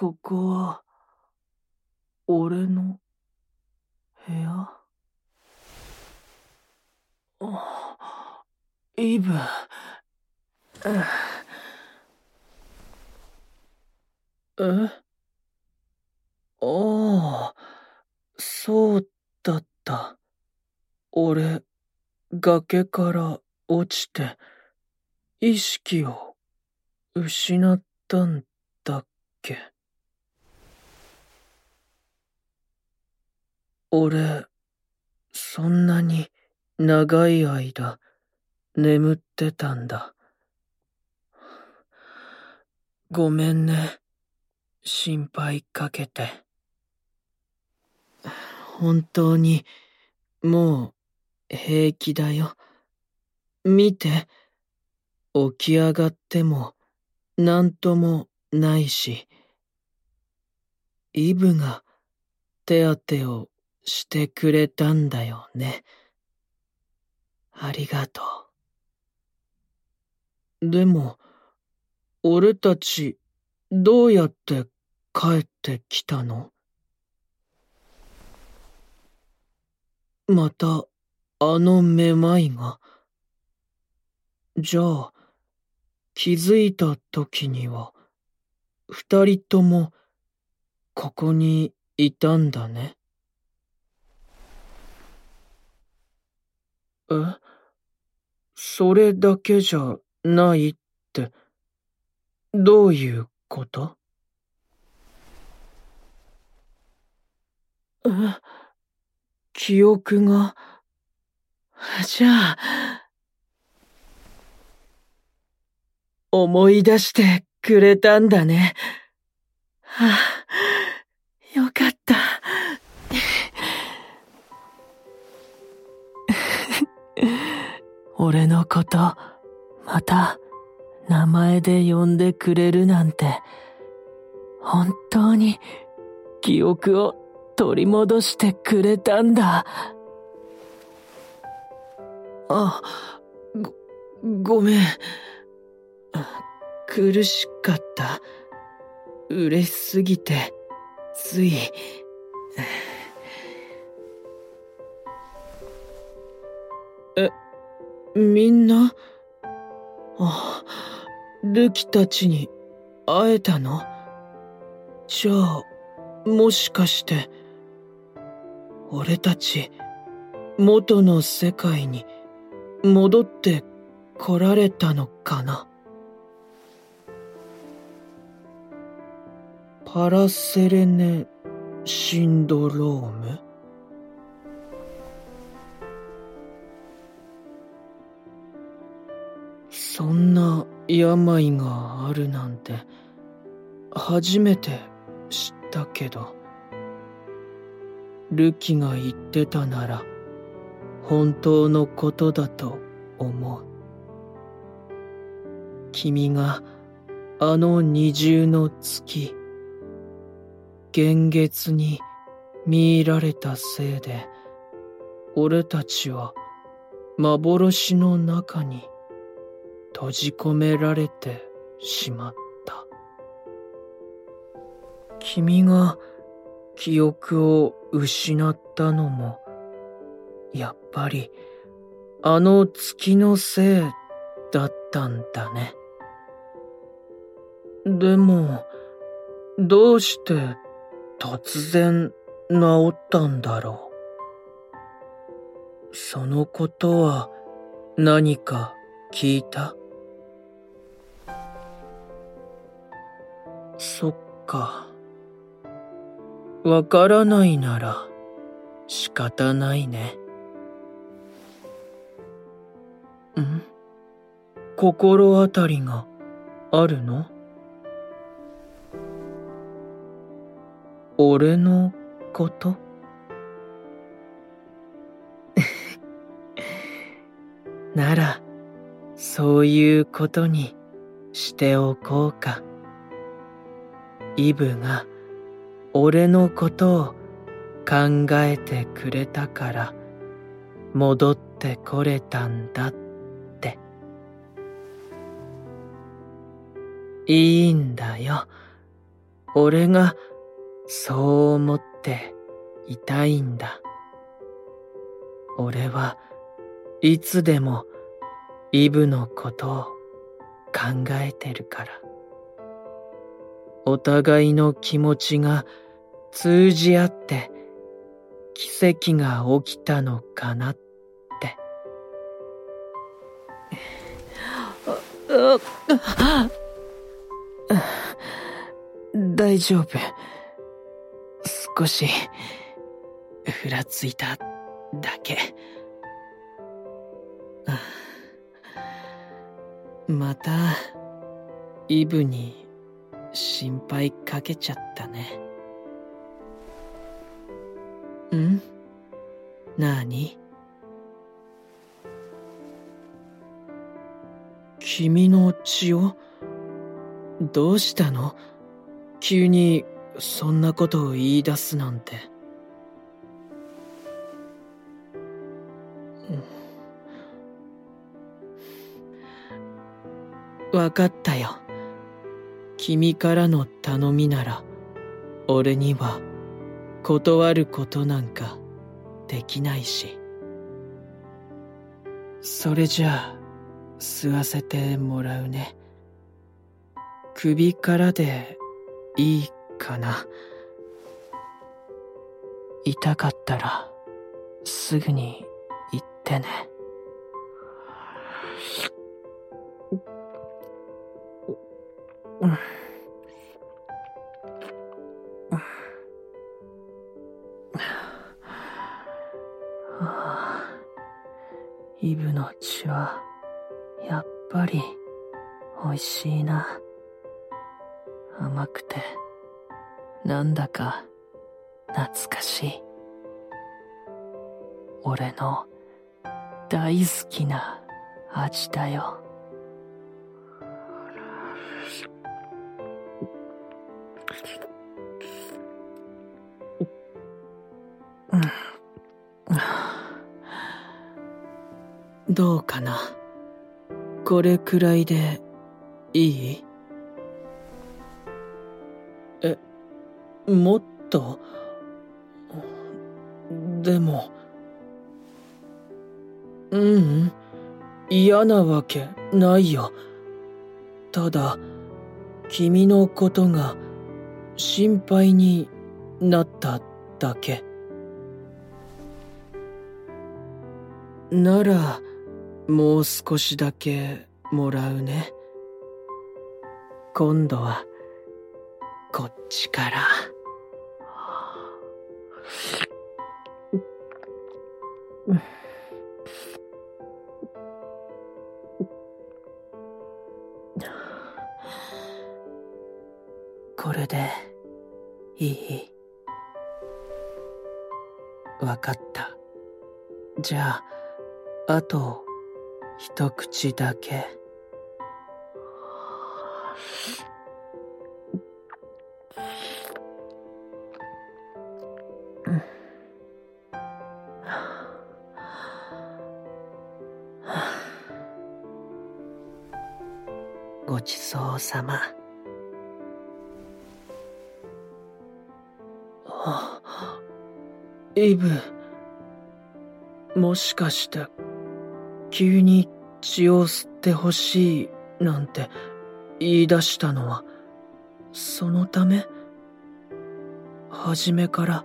ここは、俺の部屋？あ、イブ。え？ああ、そうだった。俺、崖から落ちて、意識を失ったんだっけ？俺、そんなに長い間眠ってたんだ。ごめんね。心配かけて。本当に、もう、平気だよ。見て、起き上がっても、なんともないし。イブが手当てをしてくれたんだよね。ありがとう。でも、俺たち、どうやって帰ってきたの？また、あのめまいが？じゃあ、気づいた時には、二人とも、ここにいたんだね。え？それだけじゃないって、どういうこと？え、記憶が、じゃあ、思い出してくれたんだね。はあ、俺のこと、また、名前で呼んでくれるなんて、本当に、記憶を取り戻してくれたんだ。あ、ご、ごめん。苦しかった。嬉しすぎて、つい。みんな？あ、ルキたちに会えたの？じゃあ、もしかして、俺たち、元の世界に戻って来られたのかな？パラセレネシンドローム？そんな病があるなんて初めて知ったけど。ルキが言ってたなら本当のことだと思う。君があの二重の月現月に見入られたせいで俺たちは幻の中に閉じ込められてしまった。君が記憶を失ったのも、やっぱりあの月のせいだったんだね。でも、どうして突然治ったんだろう。そのことは何か聞いた？そっか。わからないなら仕方ないね。ん？心当たりがあるの？俺のこと？なら、そういうことにしておこうか。イブが俺のことを考えてくれたから戻ってこれたんだって。いいんだよ。俺がそう思っていたいんだ。俺はいつでもイブのことを考えてるから。お互いの気持ちが通じ合って奇跡が起きたのかなって。大丈夫。少し、ふらついただけ。また、イブに心配かけちゃったねう。ん？なに君の血を？どうしたの？急にそんなことを言い出すなんて。わかったよ。君からの頼みなら、俺には断ることなんかできないし。それじゃあ、吸わせてもらうね。首からでいいかな。痛かったら、すぐに言ってね。イブの血は、やっぱり、美味しいな。甘くて、なん。だか、懐かしい。俺の、大好きな味だよ。どうかな？これくらいでいい？え、もっと？でも、ううん、嫌なわけないよ。ただ、君のことが心配になっただけ。なら、もう少しだけもらうね。今度は、こっちから。これで、いいわかった。じゃあ、あと、一口だけ。ごちそうさま。イブ、もしかして、急に血を吸ってほしいなんて言い出したのは、そのため？初めから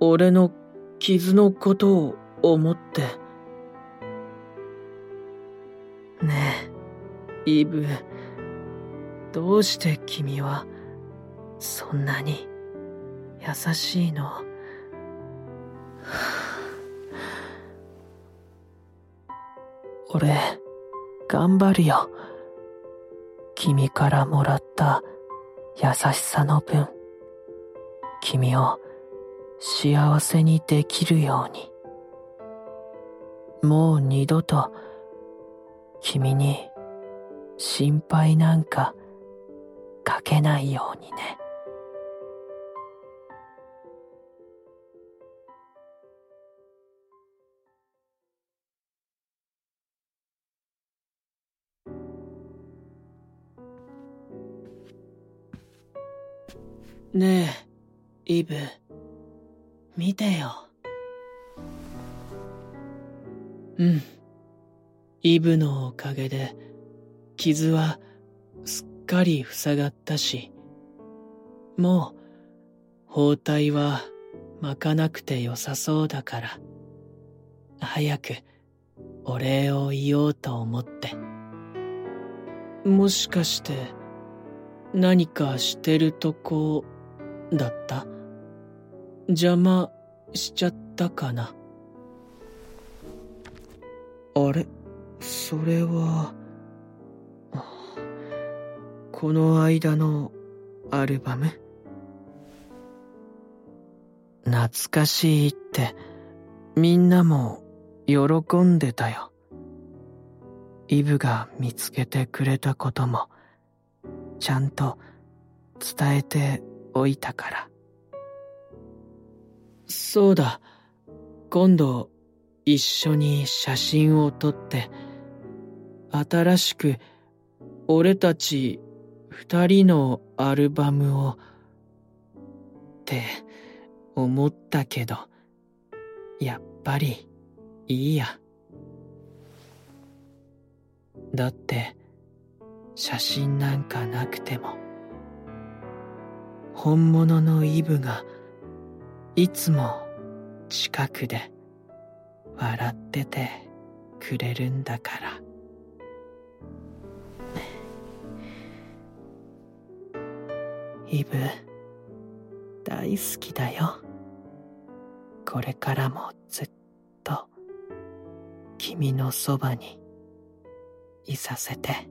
俺の傷のことを思って。ねえ、イブ、どうして君はそんなに優しいの俺、頑張るよ。君からもらった優しさの分、君を幸せにできるように。もう二度と君に心配なんかかけないようにね。ねえ、イブ、見てよ。うん。イブのおかげで、傷はすっかり塞がったし、もう包帯は巻かなくてよさそうだから、早くお礼を言おうと思って。もしかして、何かしてるとこ、だった？邪魔しちゃったかな？あれ？それは、この間のアルバム？懐かしいってみんなも喜んでたよ。イブが見つけてくれたこともちゃんと伝えておいたから。そうだ。今度一緒に写真を撮って新しく俺たち二人のアルバムをって思ったけどやっぱりいいやだって写真なんかなくても本物のイブがいつも近くで笑っててくれるんだからイブ、大好きだよ。これからもずっと君のそばにいさせて。